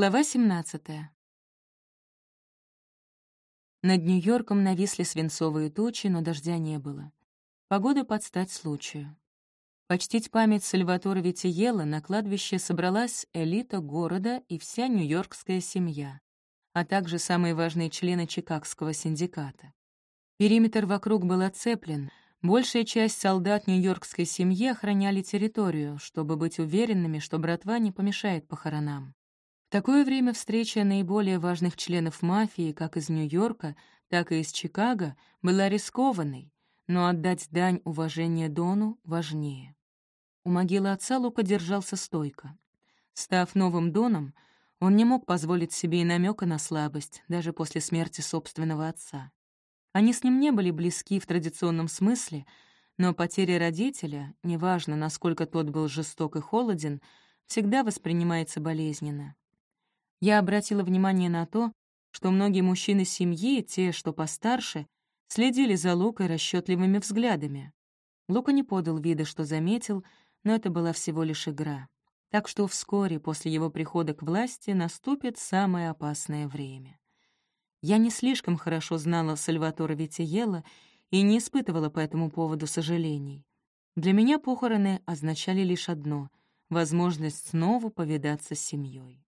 Глава 17. Над Нью-Йорком нависли свинцовые тучи, но дождя не было. Погода под стать случаю. Почтить память Сальватора Витиела на кладбище собралась элита города и вся нью-йоркская семья, а также самые важные члены Чикагского синдиката. Периметр вокруг был оцеплен, большая часть солдат нью-йоркской семьи охраняли территорию, чтобы быть уверенными, что братва не помешает похоронам. Такое время встреча наиболее важных членов мафии как из Нью-Йорка, так и из Чикаго была рискованной, но отдать дань уважения Дону важнее. У могилы отца Лука держался стойко. Став новым Доном, он не мог позволить себе и намека на слабость, даже после смерти собственного отца. Они с ним не были близки в традиционном смысле, но потеря родителя, неважно, насколько тот был жесток и холоден, всегда воспринимается болезненно. Я обратила внимание на то, что многие мужчины семьи, те, что постарше, следили за Лукой расчетливыми взглядами. Лука не подал вида, что заметил, но это была всего лишь игра. Так что вскоре после его прихода к власти наступит самое опасное время. Я не слишком хорошо знала Сальватора Витиела и не испытывала по этому поводу сожалений. Для меня похороны означали лишь одно — возможность снова повидаться с семьей.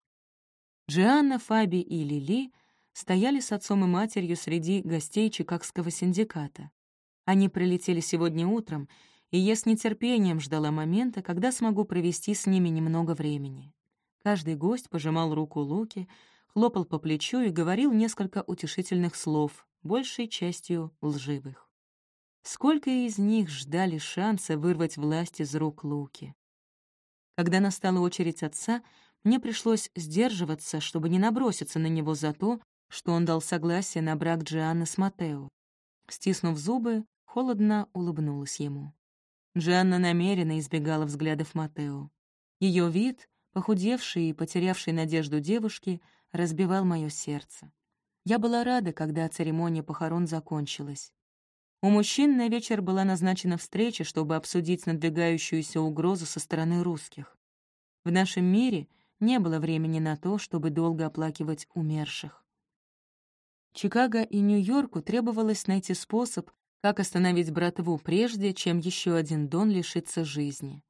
Джианна, Фаби и Лили стояли с отцом и матерью среди гостей Чикагского синдиката. Они прилетели сегодня утром, и я с нетерпением ждала момента, когда смогу провести с ними немного времени. Каждый гость пожимал руку Луки, хлопал по плечу и говорил несколько утешительных слов, большей частью лживых. Сколько из них ждали шанса вырвать власть из рук Луки. Когда настала очередь отца, мне пришлось сдерживаться, чтобы не наброситься на него за то, что он дал согласие на брак Джианны с Матео. Стиснув зубы, холодно улыбнулась ему. Джианна намеренно избегала взглядов Матео. Ее вид, похудевший и потерявший надежду девушки, разбивал мое сердце. Я была рада, когда церемония похорон закончилась. У мужчин на вечер была назначена встреча, чтобы обсудить надвигающуюся угрозу со стороны русских. В нашем мире — не было времени на то, чтобы долго оплакивать умерших. Чикаго и Нью-Йорку требовалось найти способ, как остановить братву прежде, чем еще один Дон лишится жизни.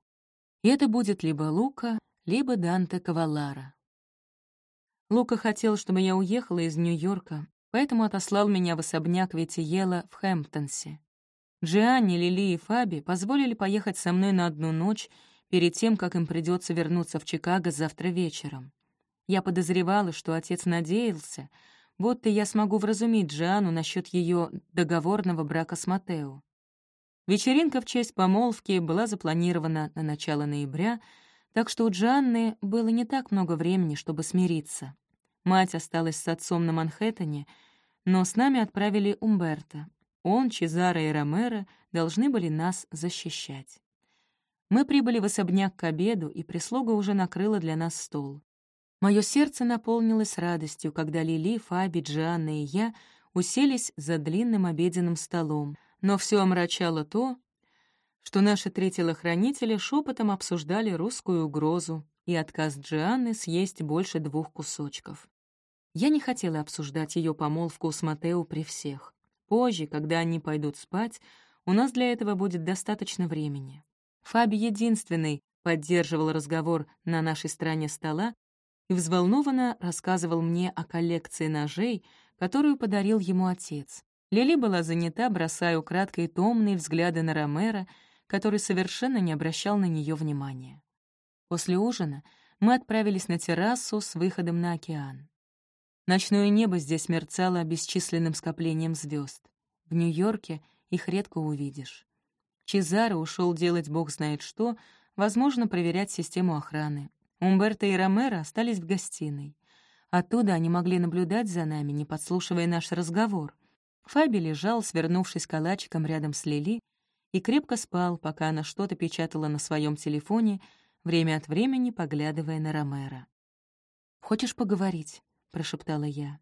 И это будет либо Лука, либо Данте Кавалара. Лука хотел, чтобы я уехала из Нью-Йорка, поэтому отослал меня в особняк Ветиела в Хэмптонсе. Джианни, Лили и Фаби позволили поехать со мной на одну ночь перед тем, как им придется вернуться в Чикаго завтра вечером. Я подозревала, что отец надеялся, будто я смогу вразумить Джану насчет ее договорного брака с Матео. Вечеринка в честь помолвки была запланирована на начало ноября, так что у Джанны было не так много времени, чтобы смириться. Мать осталась с отцом на Манхэттене, но с нами отправили Умберто. Он, Чезаро и Ромеро должны были нас защищать. Мы прибыли в особняк к обеду, и прислуга уже накрыла для нас стол. Мое сердце наполнилось радостью, когда Лили, Фаби, Джанна и я уселись за длинным обеденным столом, но все омрачало то, что наши три телохранителя шепотом обсуждали русскую угрозу и отказ Джианны съесть больше двух кусочков. Я не хотела обсуждать ее помолвку с Матео при всех. Позже, когда они пойдут спать, у нас для этого будет достаточно времени. Фаби единственный поддерживал разговор на нашей стороне стола и взволнованно рассказывал мне о коллекции ножей, которую подарил ему отец. Лили была занята, бросая украдкой томные взгляды на Ромера, который совершенно не обращал на нее внимания. После ужина мы отправились на террасу с выходом на океан. Ночное небо здесь мерцало бесчисленным скоплением звезд. В Нью-Йорке их редко увидишь. Чезаро ушел делать бог знает что, возможно, проверять систему охраны. Умберто и Ромеро остались в гостиной. Оттуда они могли наблюдать за нами, не подслушивая наш разговор. Фаби лежал, свернувшись калачиком рядом с Лили, и крепко спал, пока она что-то печатала на своем телефоне, время от времени поглядывая на Ромеро. «Хочешь поговорить?» — прошептала я.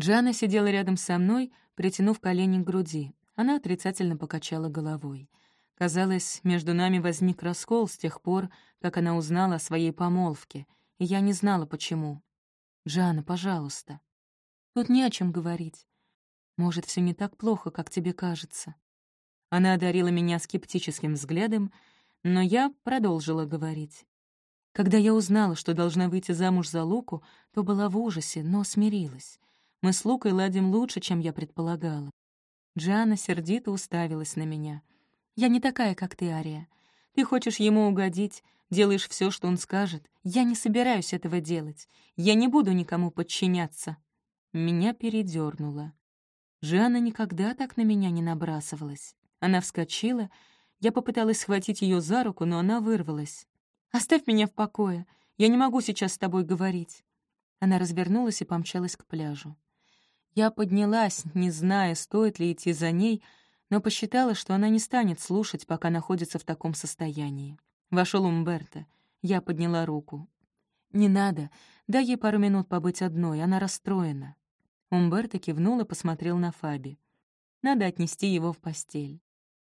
Джана сидела рядом со мной, притянув колени к груди. Она отрицательно покачала головой. Казалось, между нами возник раскол с тех пор, как она узнала о своей помолвке, и я не знала, почему. «Джана, пожалуйста». «Тут не о чем говорить. Может, все не так плохо, как тебе кажется». Она одарила меня скептическим взглядом, но я продолжила говорить. Когда я узнала, что должна выйти замуж за Луку, то была в ужасе, но смирилась. Мы с Лукой ладим лучше, чем я предполагала. Джиана сердито уставилась на меня. «Я не такая, как ты, Ария. Ты хочешь ему угодить, делаешь все, что он скажет. Я не собираюсь этого делать. Я не буду никому подчиняться». Меня передернуло. Жанна никогда так на меня не набрасывалась. Она вскочила, я попыталась схватить ее за руку, но она вырвалась. «Оставь меня в покое, я не могу сейчас с тобой говорить». Она развернулась и помчалась к пляжу. Я поднялась, не зная, стоит ли идти за ней, но посчитала, что она не станет слушать, пока находится в таком состоянии. Вошел Умберто. Я подняла руку. «Не надо. Дай ей пару минут побыть одной, она расстроена». Умберто кивнул и посмотрел на Фаби. «Надо отнести его в постель».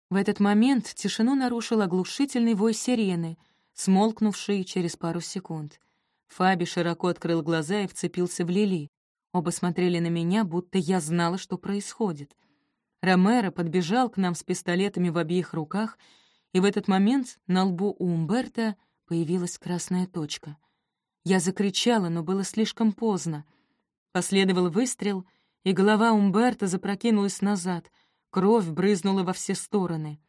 В этот момент тишину нарушил оглушительный вой сирены, смолкнувший через пару секунд. Фаби широко открыл глаза и вцепился в Лили. Оба смотрели на меня, будто я знала, что происходит. Ромеро подбежал к нам с пистолетами в обеих руках, и в этот момент на лбу у Умберта появилась красная точка. Я закричала, но было слишком поздно. Последовал выстрел, и голова Умберта запрокинулась назад — Кровь брызнула во все стороны.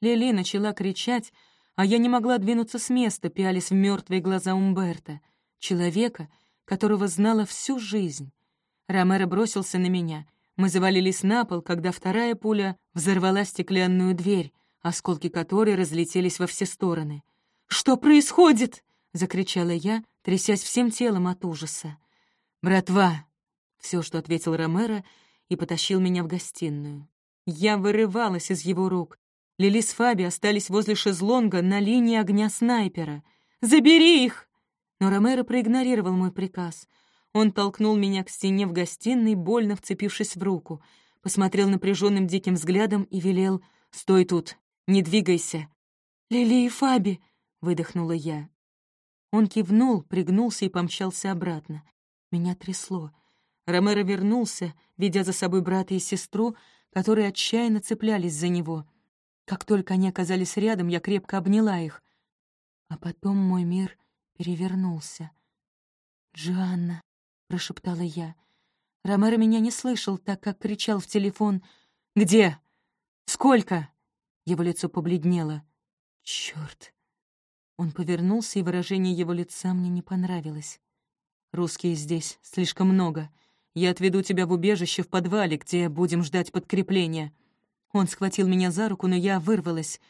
Лили начала кричать, а я не могла двинуться с места, пялись в мертвые глаза Умберта, человека, которого знала всю жизнь. Ромеро бросился на меня. Мы завалились на пол, когда вторая пуля взорвала стеклянную дверь, осколки которой разлетелись во все стороны. «Что происходит?» — закричала я, трясясь всем телом от ужаса. «Братва!» — все, что ответил Ромеро, и потащил меня в гостиную. Я вырывалась из его рук. Лили с Фаби остались возле шезлонга на линии огня снайпера. «Забери их!» Но Ромеро проигнорировал мой приказ. Он толкнул меня к стене в гостиной, больно вцепившись в руку, посмотрел напряженным диким взглядом и велел «Стой тут, не двигайся». «Лили и Фаби!» — выдохнула я. Он кивнул, пригнулся и помчался обратно. Меня трясло. Ромеро вернулся, ведя за собой брата и сестру, которые отчаянно цеплялись за него. Как только они оказались рядом, я крепко обняла их. А потом мой мир перевернулся. «Джоанна», — прошептала я. Ромеро меня не слышал, так как кричал в телефон. «Где? Сколько?» Его лицо побледнело. «Чёрт!» Он повернулся, и выражение его лица мне не понравилось. «Русские здесь слишком много. Я отведу тебя в убежище в подвале, где будем ждать подкрепления». Он схватил меня за руку, но я вырвалась.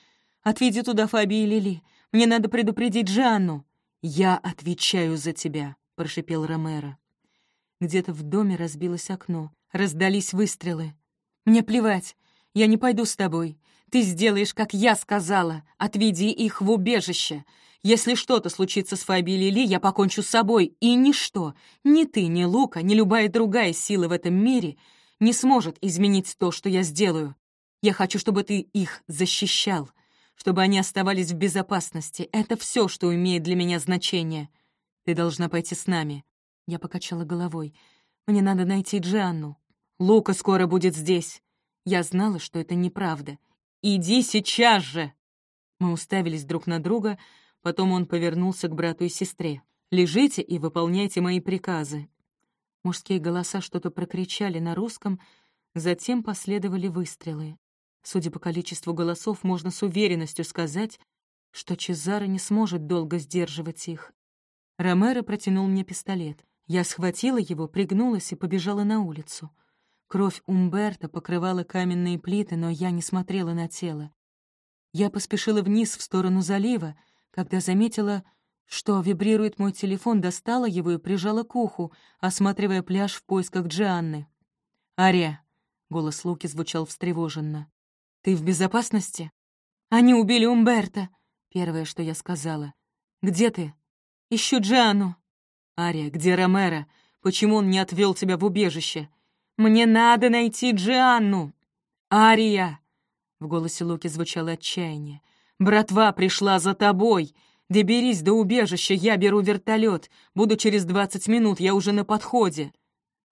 «Отведи туда Фаби и Лили. Мне надо предупредить Жанну». «Я отвечаю за тебя», — прошипел Ромеро. Где-то в доме разбилось окно. Раздались выстрелы. «Мне плевать. Я не пойду с тобой. Ты сделаешь, как я сказала. Отведи их в убежище. Если что-то случится с Фаби или Ли, я покончу с собой, и ничто, ни ты, ни Лука, ни любая другая сила в этом мире не сможет изменить то, что я сделаю. Я хочу, чтобы ты их защищал, чтобы они оставались в безопасности. Это все, что имеет для меня значение. Ты должна пойти с нами». Я покачала головой. «Мне надо найти Джианну. Лука скоро будет здесь». Я знала, что это неправда. «Иди сейчас же!» Мы уставились друг на друга, Потом он повернулся к брату и сестре. «Лежите и выполняйте мои приказы». Мужские голоса что-то прокричали на русском, затем последовали выстрелы. Судя по количеству голосов, можно с уверенностью сказать, что Чезаро не сможет долго сдерживать их. Ромеро протянул мне пистолет. Я схватила его, пригнулась и побежала на улицу. Кровь Умберта покрывала каменные плиты, но я не смотрела на тело. Я поспешила вниз в сторону залива, когда заметила, что вибрирует мой телефон, достала его и прижала к уху, осматривая пляж в поисках Джианны. «Ария!» — голос Луки звучал встревоженно. «Ты в безопасности?» «Они убили Умберта!» — первое, что я сказала. «Где ты?» «Ищу Джианну!» «Ария, где Ромеро? Почему он не отвел тебя в убежище?» «Мне надо найти Джианну!» «Ария!» — в голосе Луки звучало отчаяние. Братва пришла за тобой. Доберись до убежища, я беру вертолет. Буду через двадцать минут, я уже на подходе».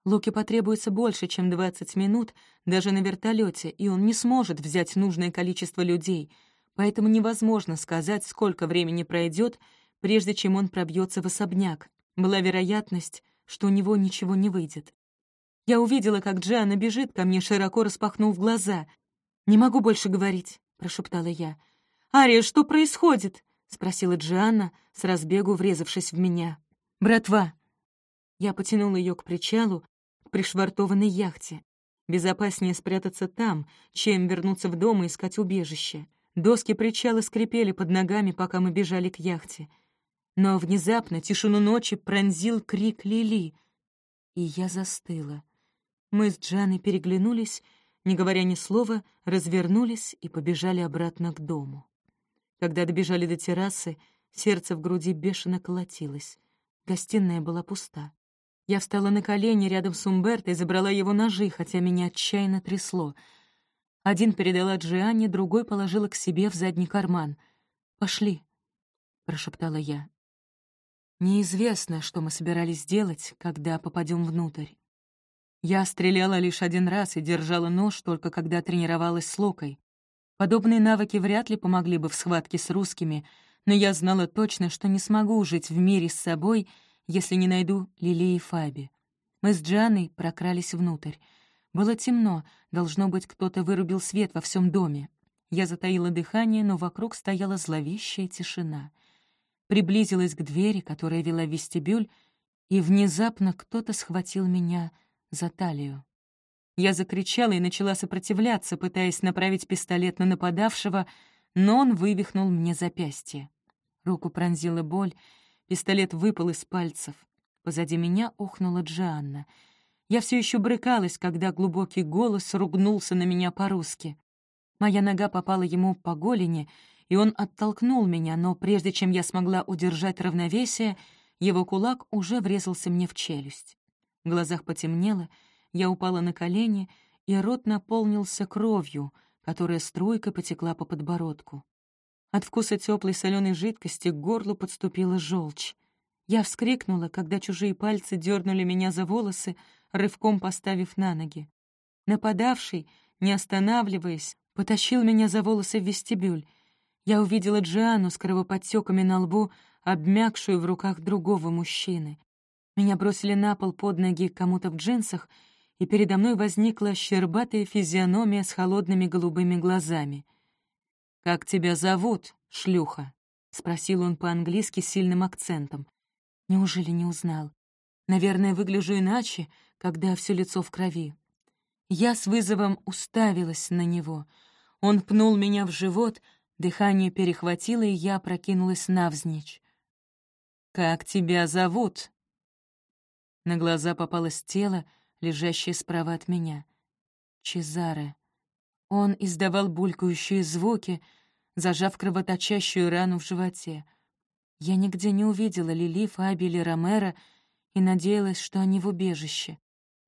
Луке потребуется больше, чем двадцать минут, даже на вертолете, и он не сможет взять нужное количество людей, поэтому невозможно сказать, сколько времени пройдет, прежде чем он пробьется в особняк. Была вероятность, что у него ничего не выйдет. Я увидела, как Джиана бежит ко мне, широко распахнув глаза. «Не могу больше говорить», — прошептала я. «Ария, что происходит?» — спросила Джианна, с разбегу врезавшись в меня. «Братва!» Я потянула ее к причалу, к пришвартованной яхте. Безопаснее спрятаться там, чем вернуться в дом и искать убежище. Доски причала скрипели под ногами, пока мы бежали к яхте. Но внезапно тишину ночи пронзил крик Лили, и я застыла. Мы с Джаной переглянулись, не говоря ни слова, развернулись и побежали обратно к дому. Когда добежали до террасы, сердце в груди бешено колотилось. Гостиная была пуста. Я встала на колени рядом с Умберто и забрала его ножи, хотя меня отчаянно трясло. Один передала Джианне, другой положила к себе в задний карман. «Пошли», — прошептала я. Неизвестно, что мы собирались делать, когда попадем внутрь. Я стреляла лишь один раз и держала нож только когда тренировалась с Локой. Подобные навыки вряд ли помогли бы в схватке с русскими, но я знала точно, что не смогу жить в мире с собой, если не найду Лили и Фаби. Мы с Джаной прокрались внутрь. Было темно, должно быть, кто-то вырубил свет во всем доме. Я затаила дыхание, но вокруг стояла зловещая тишина. Приблизилась к двери, которая вела в вестибюль, и внезапно кто-то схватил меня за талию. Я закричала и начала сопротивляться, пытаясь направить пистолет на нападавшего, но он вывихнул мне запястье. Руку пронзила боль, пистолет выпал из пальцев. Позади меня охнула Джианна. Я все еще брыкалась, когда глубокий голос ругнулся на меня по-русски. Моя нога попала ему по голени, и он оттолкнул меня, но прежде чем я смогла удержать равновесие, его кулак уже врезался мне в челюсть. В глазах потемнело, я упала на колени, и рот наполнился кровью, которая струйкой потекла по подбородку. От вкуса теплой соленой жидкости к горлу подступила желчь. Я вскрикнула, когда чужие пальцы дернули меня за волосы, рывком поставив на ноги. Нападавший, не останавливаясь, потащил меня за волосы в вестибюль. Я увидела Джиану с кровоподтеками на лбу, обмякшую в руках другого мужчины. Меня бросили на пол под ноги кому-то в джинсах, и передо мной возникла щербатая физиономия с холодными голубыми глазами. «Как тебя зовут, шлюха?» — спросил он по-английски с сильным акцентом. Неужели не узнал? Наверное, выгляжу иначе, когда все лицо в крови. Я с вызовом уставилась на него. Он пнул меня в живот, дыхание перехватило, и я прокинулась навзничь. «Как тебя зовут?» На глаза попалось тело, лежащее справа от меня. Чезаре. Он издавал булькающие звуки, зажав кровоточащую рану в животе. Я нигде не увидела Лили, Фаби или Ромеро и надеялась, что они в убежище.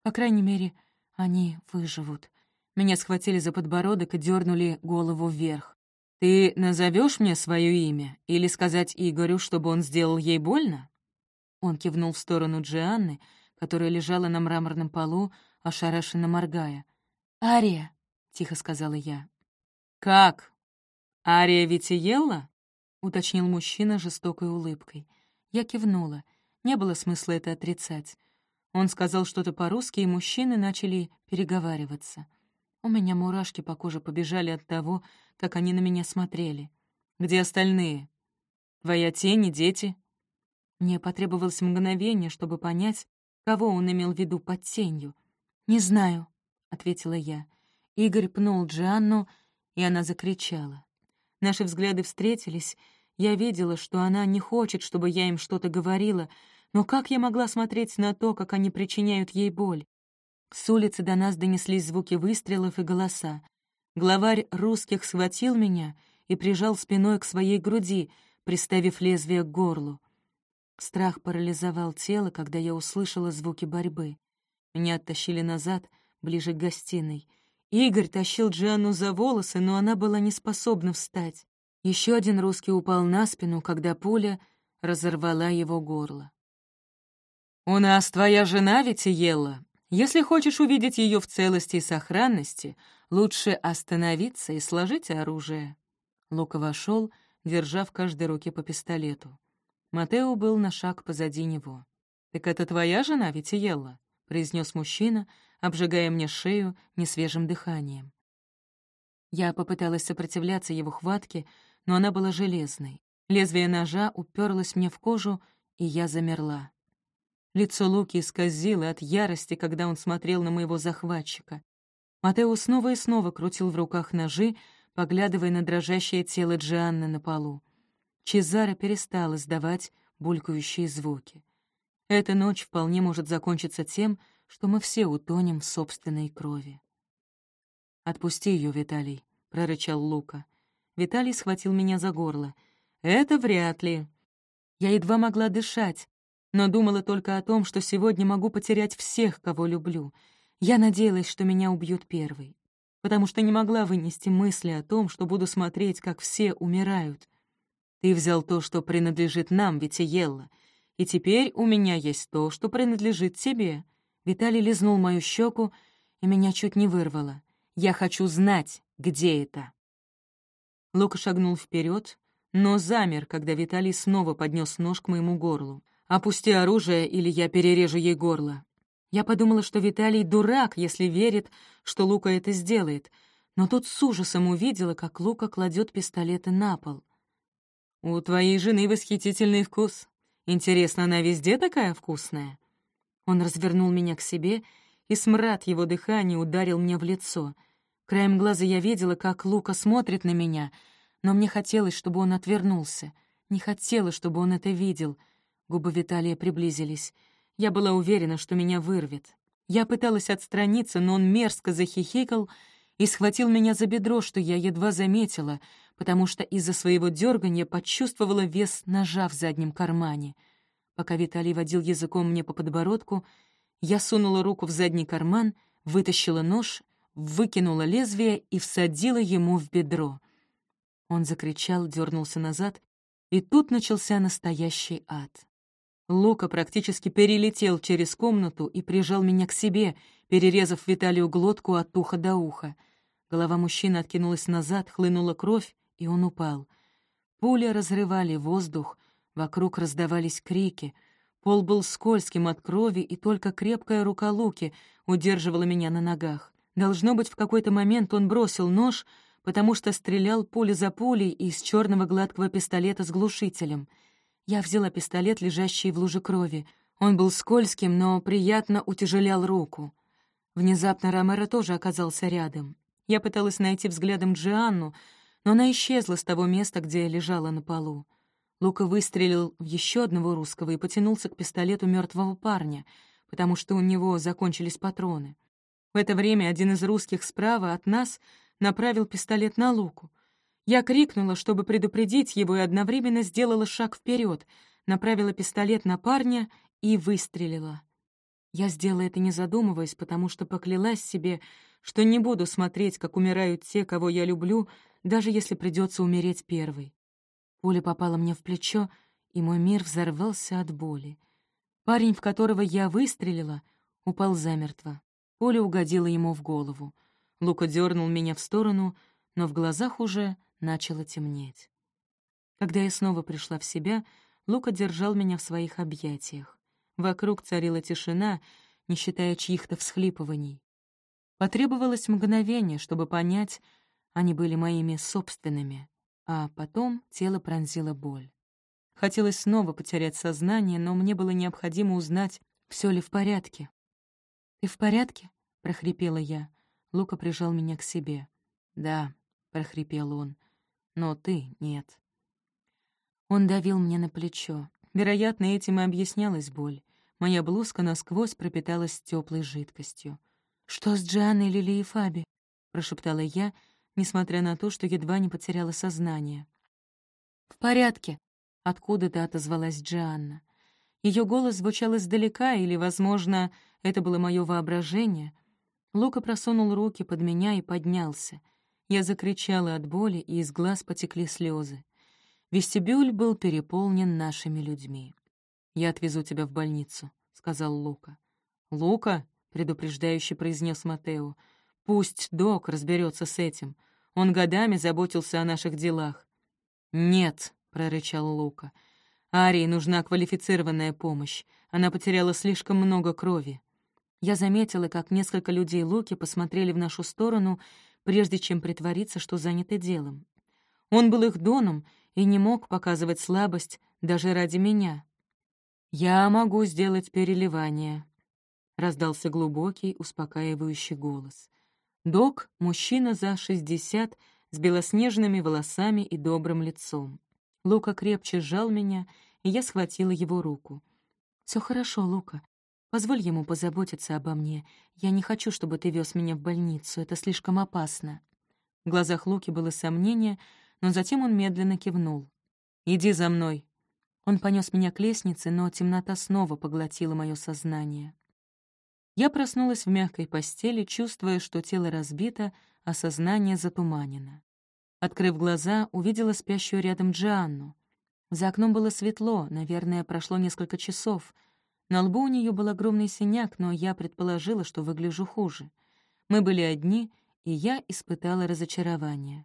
По крайней мере, они выживут. Меня схватили за подбородок и дернули голову вверх. «Ты назовешь мне свое имя? Или сказать Игорю, чтобы он сделал ей больно?» Он кивнул в сторону Джианны, которая лежала на мраморном полу, ошарашенно моргая. «Ария!» — тихо сказала я. «Как? Ария Витиелла?» — уточнил мужчина жестокой улыбкой. Я кивнула. Не было смысла это отрицать. Он сказал что-то по-русски, и мужчины начали переговариваться. У меня мурашки по коже побежали от того, как они на меня смотрели. «Где остальные? Твоя тень и дети?» Мне потребовалось мгновение, чтобы понять, кого он имел в виду под тенью. «Не знаю», — ответила я. Игорь пнул Джанну, и она закричала. Наши взгляды встретились. Я видела, что она не хочет, чтобы я им что-то говорила, но как я могла смотреть на то, как они причиняют ей боль? С улицы до нас донеслись звуки выстрелов и голоса. Главарь русских схватил меня и прижал спиной к своей груди, приставив лезвие к горлу. Страх парализовал тело, когда я услышала звуки борьбы. Меня оттащили назад, ближе к гостиной. Игорь тащил Джианну за волосы, но она была не способна встать. Еще один русский упал на спину, когда пуля разорвала его горло. «У нас твоя жена ела. Если хочешь увидеть ее в целости и сохранности, лучше остановиться и сложить оружие». Лука вошел, держа в каждой руке по пистолету. Матео был на шаг позади него. «Так это твоя жена ведь ела?» — произнес мужчина, обжигая мне шею несвежим дыханием. Я попыталась сопротивляться его хватке, но она была железной. Лезвие ножа уперлось мне в кожу, и я замерла. Лицо Луки скользило от ярости, когда он смотрел на моего захватчика. Матео снова и снова крутил в руках ножи, поглядывая на дрожащее тело Джианны на полу. Чезаро перестал издавать булькающие звуки. Эта ночь вполне может закончиться тем, что мы все утонем в собственной крови. «Отпусти ее, Виталий», — прорычал Лука. Виталий схватил меня за горло. «Это вряд ли». Я едва могла дышать, но думала только о том, что сегодня могу потерять всех, кого люблю. Я надеялась, что меня убьют первой, потому что не могла вынести мысли о том, что буду смотреть, как все умирают. Ты взял то, что принадлежит нам, Витиелла, и теперь у меня есть то, что принадлежит тебе. Виталий лизнул мою щеку, и меня чуть не вырвало. Я хочу знать, где это. Лука шагнул вперед, но замер, когда Виталий снова поднес нож к моему горлу. «Опусти оружие, или я перережу ей горло». Я подумала, что Виталий дурак, если верит, что Лука это сделает, но тут с ужасом увидела, как Лука кладет пистолеты на пол. «У твоей жены восхитительный вкус. Интересно, она везде такая вкусная?» Он развернул меня к себе, и смрад его дыхания ударил мне в лицо — Краем глаза я видела, как Лука смотрит на меня, но мне хотелось, чтобы он отвернулся. Не хотела, чтобы он это видел. Губы Виталия приблизились. Я была уверена, что меня вырвет. Я пыталась отстраниться, но он мерзко захихикал и схватил меня за бедро, что я едва заметила, потому что из-за своего дергания почувствовала вес ножа в заднем кармане. Пока Виталий водил языком мне по подбородку, я сунула руку в задний карман, вытащила нож выкинула лезвие и всадила ему в бедро. Он закричал, дернулся назад, и тут начался настоящий ад. Лука практически перелетел через комнату и прижал меня к себе, перерезав Виталию глотку от уха до уха. Голова мужчины откинулась назад, хлынула кровь, и он упал. Пули разрывали воздух, вокруг раздавались крики. Пол был скользким от крови, и только крепкая рука Луки удерживала меня на ногах. Должно быть, в какой-то момент он бросил нож, потому что стрелял пуля за пулей из черного гладкого пистолета с глушителем. Я взяла пистолет, лежащий в луже крови. Он был скользким, но приятно утяжелял руку. Внезапно Ромеро тоже оказался рядом. Я пыталась найти взглядом Джианну, но она исчезла с того места, где лежала на полу. Лука выстрелил в еще одного русского и потянулся к пистолету мертвого парня, потому что у него закончились патроны. В это время один из русских справа от нас направил пистолет на Луку. Я крикнула, чтобы предупредить его, и одновременно сделала шаг вперед, направила пистолет на парня и выстрелила. Я сделала это не задумываясь, потому что поклялась себе, что не буду смотреть, как умирают те, кого я люблю, даже если придется умереть первой. Пуля попала мне в плечо, и мой мир взорвался от боли. Парень, в которого я выстрелила, упал замертво. Пуля угодила ему в голову. Лука дернул меня в сторону, но в глазах уже начало темнеть. Когда я снова пришла в себя, Лука держал меня в своих объятиях. Вокруг царила тишина, не считая чьих-то всхлипываний. Потребовалось мгновение, чтобы понять, они были моими собственными, а потом тело пронзила боль. Хотелось снова потерять сознание, но мне было необходимо узнать, все ли в порядке. «Ты в порядке?» — прохрипела я. Лука прижал меня к себе. «Да», — прохрипел он, — «но ты нет». Он давил мне на плечо. Вероятно, этим и объяснялась боль. Моя блузка насквозь пропиталась теплой жидкостью. «Что с Джианной, Лили и Фаби?» — прошептала я, несмотря на то, что едва не потеряла сознание. «В порядке», — откуда-то отозвалась Джианна. Ее голос звучал издалека, или, возможно, это было мое воображение. Лука просунул руки под меня и поднялся. Я закричала от боли, и из глаз потекли слезы. Вестибюль был переполнен нашими людьми. «Я отвезу тебя в больницу», — сказал Лука. «Лука?» — предупреждающе произнес Матео. «Пусть док разберется с этим. Он годами заботился о наших делах». «Нет», — прорычал Лука. «Арии нужна квалифицированная помощь. Она потеряла слишком много крови». Я заметила, как несколько людей Луки посмотрели в нашу сторону, прежде чем притвориться, что заняты делом. Он был их доном и не мог показывать слабость даже ради меня. «Я могу сделать переливание», — раздался глубокий, успокаивающий голос. Док — мужчина за шестьдесят, с белоснежными волосами и добрым лицом. Лука крепче сжал меня, и я схватила его руку. Все хорошо, Лука. Позволь ему позаботиться обо мне. Я не хочу, чтобы ты вез меня в больницу. Это слишком опасно». В глазах Луки было сомнение, но затем он медленно кивнул. «Иди за мной». Он понес меня к лестнице, но темнота снова поглотила мое сознание. Я проснулась в мягкой постели, чувствуя, что тело разбито, а сознание затуманено. Открыв глаза, увидела спящую рядом Джианну. За окном было светло, наверное, прошло несколько часов — на лбу у нее был огромный синяк, но я предположила, что выгляжу хуже. Мы были одни, и я испытала разочарование.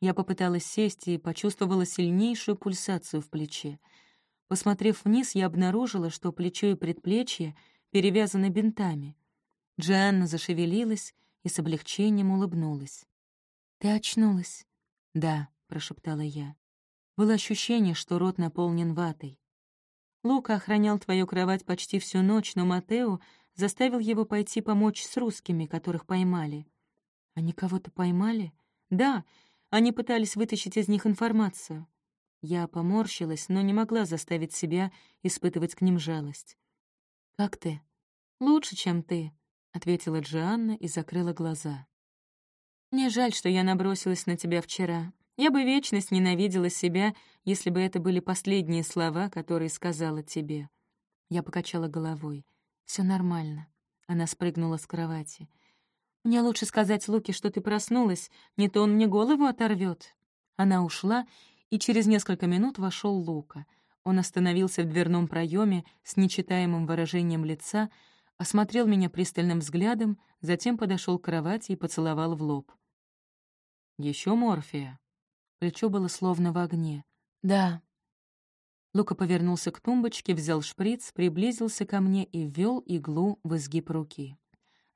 Я попыталась сесть и почувствовала сильнейшую пульсацию в плече. Посмотрев вниз, я обнаружила, что плечо и предплечье перевязаны бинтами. Джианна зашевелилась и с облегчением улыбнулась. «Ты очнулась?» «Да», — прошептала я. Было ощущение, что рот наполнен ватой. Лука охранял твою кровать почти всю ночь, но Матео заставил его пойти помочь с русскими, которых поймали. Они кого-то поймали? Да, они пытались вытащить из них информацию. Я поморщилась, но не могла заставить себя испытывать к ним жалость. «Как ты?» «Лучше, чем ты», — ответила Джианна и закрыла глаза. «Мне жаль, что я набросилась на тебя вчера. Я бы вечность ненавидела себя, если бы это были последние слова, которые сказала тебе. Я покачала головой. Все нормально. Она спрыгнула с кровати. «Мне лучше сказать Луке, что ты проснулась, не то он мне голову оторвет. Она ушла, и через несколько минут вошел Лука. Он остановился в дверном проеме с нечитаемым выражением лица, осмотрел меня пристальным взглядом, затем подошел к кровати и поцеловал в лоб. Еще морфия?» Плечо было словно в огне. «Да». Лука повернулся к тумбочке, взял шприц, приблизился ко мне и ввел иглу в изгиб руки.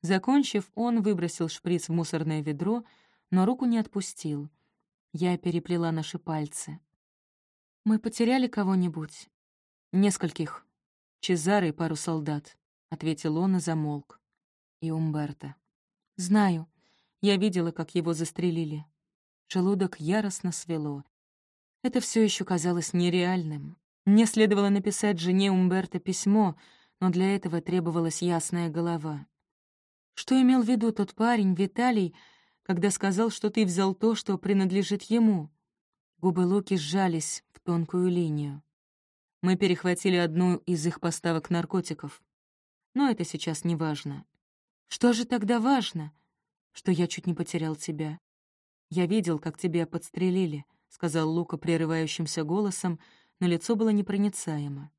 Закончив, он выбросил шприц в мусорное ведро, но руку не отпустил. Я переплела наши пальцы. «Мы потеряли кого-нибудь?» «Нескольких. Чезаро и пару солдат», — ответил он и замолк. «И Умберто». «Знаю. Я видела, как его застрелили. Желудок яростно свело. Это все еще казалось нереальным. Мне следовало написать жене Умберто письмо, но для этого требовалась ясная голова. Что имел в виду тот парень, Виталий, когда сказал, что ты взял то, что принадлежит ему? Губы Луки сжались в тонкую линию. Мы перехватили одну из их поставок наркотиков. Но это сейчас не важно. Что же тогда важно? Что я чуть не потерял тебя. «Я видел, как тебя подстрелили», — сказал Лука прерывающимся голосом, но лицо было непроницаемо.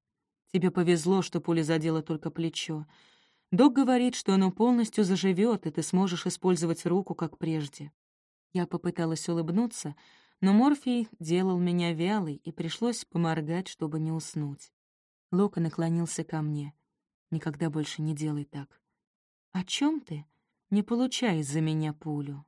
«Тебе повезло, что пуля задела только плечо. Док говорит, что оно полностью заживет, и ты сможешь использовать руку, как прежде». Я попыталась улыбнуться, но морфий делал меня вялой, и пришлось поморгать, чтобы не уснуть. Лука наклонился ко мне. «Никогда больше не делай так». «О чем ты? Не получай из-за меня пулю».